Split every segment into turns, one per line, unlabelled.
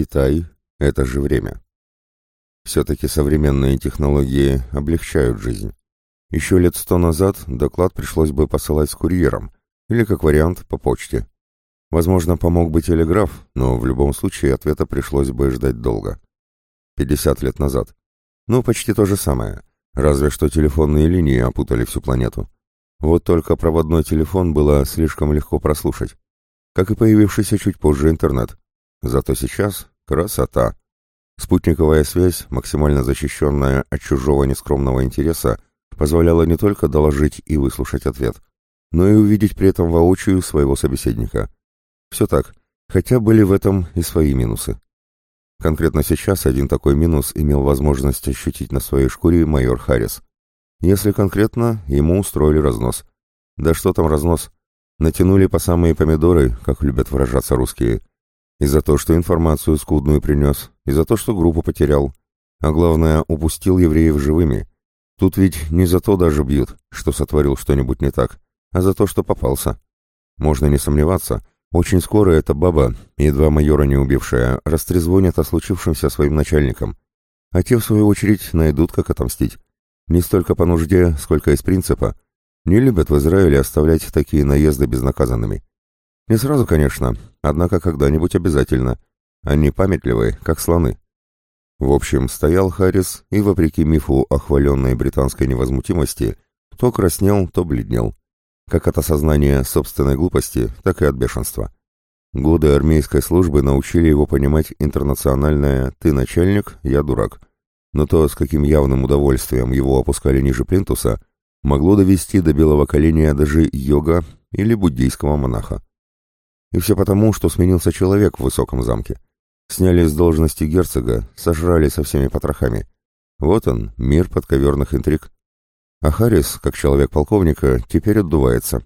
Китай — это же время. Все-таки современные технологии облегчают жизнь. Еще лет сто назад доклад пришлось бы посылать с курьером, или, как вариант, по почте. Возможно, помог бы телеграф, но в любом случае ответа пришлось бы ждать долго. 50 лет назад. Ну, почти то же самое. Разве что телефонные линии опутали всю планету. Вот только проводной телефон было слишком легко прослушать. Как и появившийся чуть позже интернет. Зато сейчас красота. Спутниковая связь, максимально защищенная от чужого нескромного интереса, позволяла не только доложить и выслушать ответ, но и увидеть при этом воочию своего собеседника. Все так, хотя были в этом и свои минусы. Конкретно сейчас один такой минус имел возможность ощутить на своей шкуре майор Харрис. Если конкретно, ему устроили разнос. Да что там разнос? Натянули по самые помидоры, как любят выражаться русские. И за то, что информацию скудную принес, и за то, что группу потерял. А главное, упустил евреев живыми. Тут ведь не за то даже бьют, что сотворил что-нибудь не так, а за то, что попался. Можно не сомневаться, очень скоро эта баба, едва майора не убившая, растрезвонит о случившемся своим начальникам. А те, в свою очередь, найдут, как отомстить. Не столько по нужде, сколько из принципа. Не любят в Израиле оставлять такие наезды безнаказанными. Не сразу, конечно, однако когда-нибудь обязательно. Они памятливые, как слоны. В общем, стоял Харрис и, вопреки мифу о хваленной британской невозмутимости, то краснел, то бледнел. Как от осознания собственной глупости, так и от бешенства. Годы армейской службы научили его понимать интернациональное «ты начальник, я дурак», но то, с каким явным удовольствием его опускали ниже плинтуса, могло довести до белого коленя даже йога или буддийского монаха. И все потому, что сменился человек в высоком замке. Сняли с должности герцога, сожрали со всеми потрохами. Вот он, мир подковерных интриг. А Харрис, как человек полковника, теперь отдувается.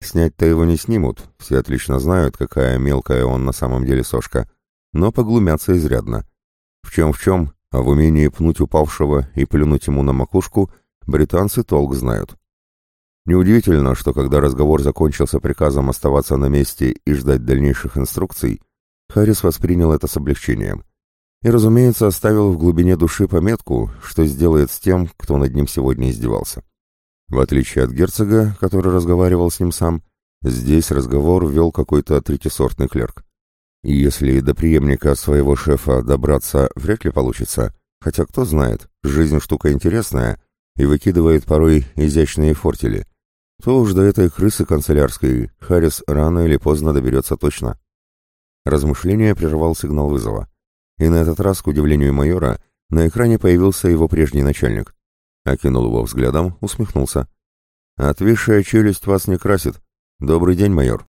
Снять-то его не снимут, все отлично знают, какая мелкая он на самом деле сошка, но поглумятся изрядно. В чем-в чем, а в умении пнуть упавшего и плюнуть ему на макушку британцы толк знают. Неудивительно, что когда разговор закончился приказом оставаться на месте и ждать дальнейших инструкций, Харрис воспринял это с облегчением. И, разумеется, оставил в глубине души пометку, что сделает с тем, кто над ним сегодня издевался. В отличие от герцога, который разговаривал с ним сам, здесь разговор вел какой-то третьесортный клерк. И если до преемника своего шефа добраться вряд ли получится, хотя кто знает, жизнь штука интересная и выкидывает порой изящные фортели, то уж до этой крысы канцелярской Харрис рано или поздно доберется точно. Размышление прервал сигнал вызова. И на этот раз, к удивлению майора, на экране появился его прежний начальник. Окинул его взглядом, усмехнулся. «Отвисшая челюсть вас не красит. Добрый день, майор».